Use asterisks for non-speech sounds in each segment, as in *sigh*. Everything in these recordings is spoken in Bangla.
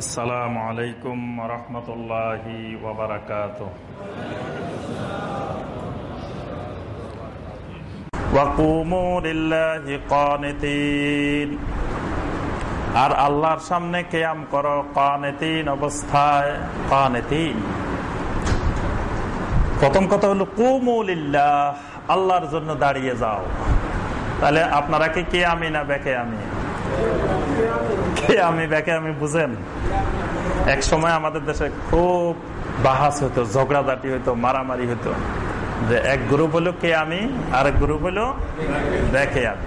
السلام عليكم ورحمة الله وبركاته وقوموا لله قانتين আর আল্লাহর সামনে কেয়াম করো কানেতিন অবস্থায় কানেতিন প্রথম কথা হলো কুমুলিল্লাহ আল্লাহর জন্য দাঁড়িয়ে যাও তাহলে আপনারা কি কে আমি না বেকে আমি কে *laughs* আমি বেকে আমি বুঝেন। এক সময় আমাদের দেশে খুব বাহাস হইতো, ঝগড়াঝাটি হইতো, মারামারি হইতো। যে এক গ্রুপ হলো কে আমি আর এক গ্রুপ হলো দেখে আমি।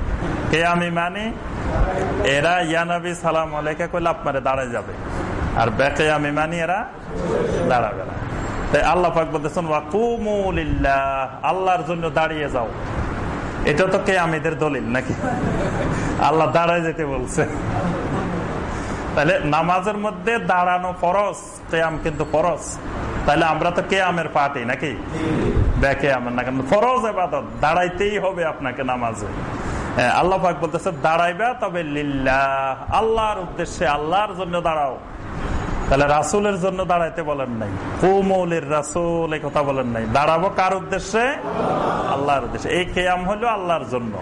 কে আমি মানে? এরা ইয়ানবী সালাম আলাইকা করলে আপনারে দাঁড়ায় যাবে। আর বেকে আমি মানি এরা দাঁড়াবে না। তাই আল্লাহ পাক বলতেছেন আল্লাহর জন্য দাঁড়িয়ে যাও। এটা তো কে আমিদের দলিল নাকি? আল্লাহ দাঁড়ায় যেতে বলছে। তাহলে নামাজের মধ্যে দাঁড়ানো ফরস কেয়াম কিন্তু ফরস তাহলে আমরা তো কে আমের পার্টি নাকি? দেখে আমার না কেন? ফরজ এবাদত, দাঁড়াইতেই হবে আপনাকে নামাজে। আল্লাহ পাক বলতেছে তবে লিল্লাহ, আল্লাহর উদ্দেশ্যে আল্লাহর জন্য দাঁড়াও। তাহলে রাসুলের জন্য দাঁড়াইতে বলেন নাই। কুমৌলের রাসুল এই কথা বলেন নাই। দাঁড়াবো কার উদ্দেশ্যে? আল্লাহর উদ্দেশ্যে। এই কেয়াম হলো আল্লাহর জন্য।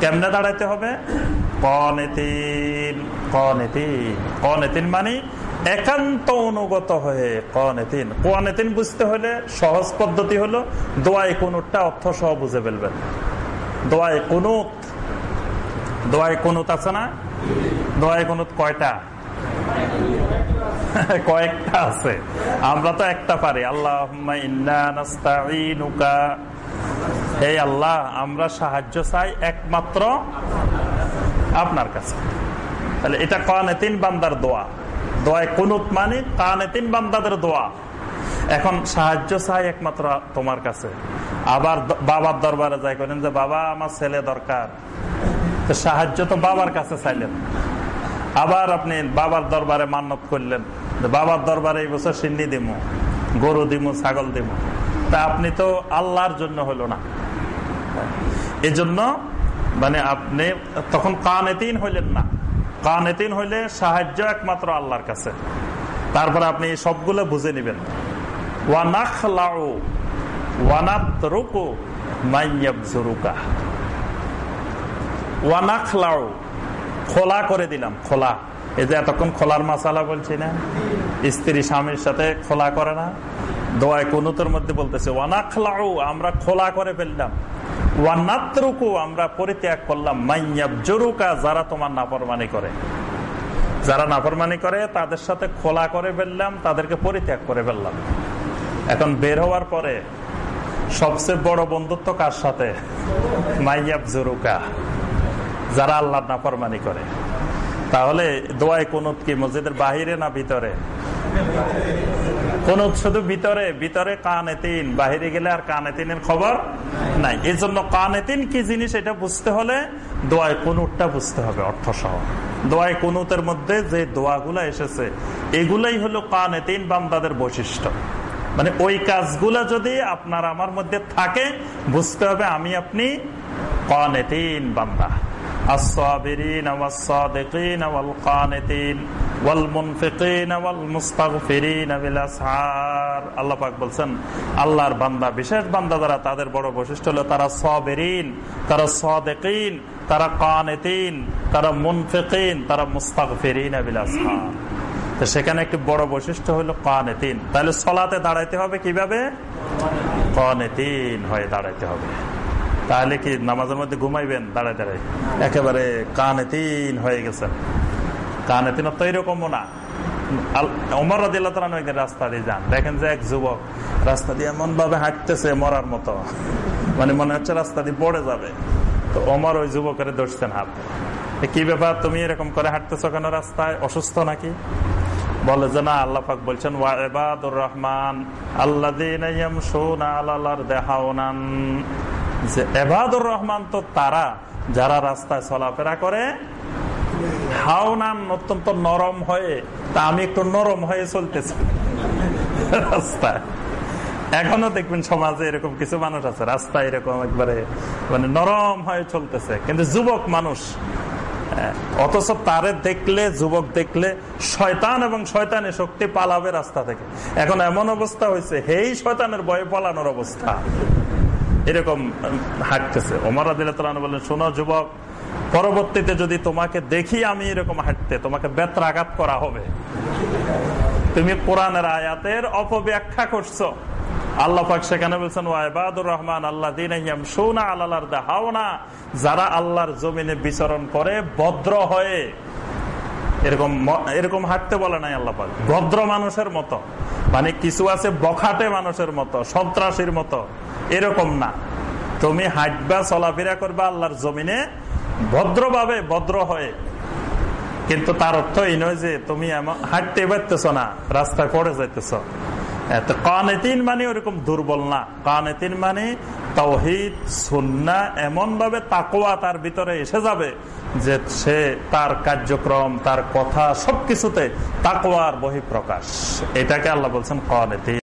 কেমনে দাঁড়াইতে হবে? মানে একান্ত অনুগত হয়ে কনেতিন। কনেতিন বুঝতে হলে সহজ পদ্ধতি হলো দোয়াই কোনটা অর্থ সহ বুঝে ফেলবেন। দোয়াই কোনুত দোয়াই কোনুত আছে না? দোয়াই কোনুত কয়টা? *laughs* কয়েকটা আছে। আমরা তো একটা পারি। আল্লাহ এই আল্লাহ, আমরা সাহায্য চাই একমাত্র আপনার কাছে। তাহলে এটা কানেতিন বান্দার দোয়া। দোয়ায় কুনুত মানে কানেতিন বান্দাদের দোয়া। এখন সাহায্য চাই একমাত্র তোমার কাছে। আবার বাবার দরবারে যাই করেন যে, বাবা, আমার ছেলে দরকার। সাহায্য তো বাবার কাছে চাইলেন। আবার আপনি বাবার দরবারে মান্নত করলেন। বাবার দরবারে এই বছর সিন্নি দিমু, গরু দিমু, ছাগল দিমু। তা আপনি তো আল্লাহর জন্য হলো না। এজন্য মানে আপনি, তখন কানেতিন হইলেন না। কানেতিন হইলে সাহায্য একমাত্র আল্লাহর কাছে। তারপরে আপনি সবগুলো বুঝে নিবেন। খোলা করে দিলাম, খোলা। এই যে এতক্ষণ খোলার মাসালা বলছি না? স্ত্রী স্বামীর সাথে খোলা করে না? দোয়ায় কুনুতের মধ্যে বলতেছে, ওয়ানাখলাউ, আমরা খোলা করে ফেললাম। আমরা পরিত্যাগ করলাম। মাইয়াব জরুকা যারা তোমার নাফরমানি করে। যারা নাফরমানি করে, তাদের সাথে খোলা করে ফেললাম, তাদেরকে পরিত্যাগ করে ফেললাম। এখন বের হওয়ার পরে সবচেয়ে বড় বন্ধুত্ব কার সাথে? মাইয়াব জরুকা যারা আল্লাহ নাফরমানি করে। তাহলে দোয়ায় কোনুত কি, মসজিদের বাহিরে না ভিতরে? কোন শুধু ভিতরে ভিতরে কানে তিন বাহিরে গেলে আর কানে তিনের খবর নাই। এই জন্য কানে তিন কি জিনিস এটা বুঝতে হলে দোয়ায় কোনুটটা বুঝতে হবে, অর্থ সহ। দোয়ায় কোনুতের মধ্যে যে দোয়াগুলা এসেছে, এগুলাই হলো কানে তিন বান্দাদের বৈশিষ্ট্য। মানে ওই কাজগুলা যদি আপনার আমার মধ্যে থাকে, বুঝতে হবে আমি আপনি কানে তিন বান্দা। الصابرين والصادقين والقانتين والمنفقين والمستغفرين بالاسحار আল্লাহ পাক বলছেন আল্লাহর বান্দা বিশেষ বান্দা যারা তাদের বড় বৈশিষ্ট্য হলো তারা সাবিরিন তারা সাদিকিন তারা কানেতিন তারা মুনফিকিন তারা মুস্তাগফিরিন বিল আসহার তো সেখানে একটি বড় বৈশিষ্ট্য হলো কানেতিন তাহলে সলাতে দাঁড়াইতে হবে কিভাবে কানেতিন হয়ে দাঁড়াইতে হবে তাহলে কি নামাজের মধ্যে ঘুমাইবেন? দাঁড়ায় দাঁড়ায়। একেবারে কানে তিন হয়ে গেছেন কানে তিন তো এরকমও না। অমর রাজিল্লাহ একদিন রাস্তা দিয়ে যান। দেখেন যে এক যুবক রাস্তা দিয়ে এমন ভাবে হাঁটতেছে মরার মতো। মানে মনে হচ্ছে রাস্তা দিয়ে পড়ে যাবে। তো অমর ওই যুবকের ধরছেন হাত। কি ব্যাপার? তুমি এরকম করে হাঁটতেছো কেন রাস্তায়? অসুস্থ নাকি? বলে যে না, আল্লাহ পাক বলছেন ওয়াবাদুর রহমান আল্লাহ দেহাওনান যে এবাদুর রহমান তো তারা যারা রাস্তায় চলাফেরা করে হাওনান অত্যন্ত নরম হয়ে, তা আমি একটু নরম হয়ে চলতেছি। রাস্তায়। এখনও দেখবেন সমাজে এরকম কিছু মানুষ আছে, রাস্তায় এরকম একবারে মানে নরম হয়ে চলতেছে। কিন্তু যুবক মানুষ অথচ তারে দেখলে, যুবক দেখলে শয়তান এবং শয়তানের শক্তি পালাবে রাস্তা থেকে। এখন এমন অবস্থা হয়েছে, হেই শয়তানের বয়ে পালানোর অবস্থা। এরকম হাঁটতেছে। ওমর আদিল্লাহ বলেন শোনো যুবক, পরবর্তীতে যদি তোমাকে দেখি আমি এরকম হাঁটতে, তোমাকে বেত্রাঘাত করা হবে। তুমি কোরআনের আয়াতের অপব্যাখ্যা করছ। আল্লাহ পাক সেখানে রহমান আল্লাহ আল্লাহর যারা আল্লাহর জমিনে বিচরণ করে ভদ্র হয়ে। এরকম এরকম হাঁটতে বলে নাই ভদ্র মানুষের মতো। মানে কিছু আছে বখাটে মানুষের মতো, সন্ত্রাসীর মতো। এরকম না। তুমি হাঁটবা, চলাফেরা করবা, আল্লাহর জমিনে ভদ্রভাবে ভদ্র হয়ে। কিন্তু তার অর্থ এই নয় যে তুমি হাঁটতে পারতেছ না রাস্তায় পড়ে যাইতেছ। মানে মানে এমন ভাবে তাকোয়া তার ভিতরে এসে যাবে যে সে তার কার্যক্রম, তার কথা সবকিছুতে তাকোয়ার বহিঃপ্রকাশ। এটাকে আল্লাহ বলছেন কানেতিন।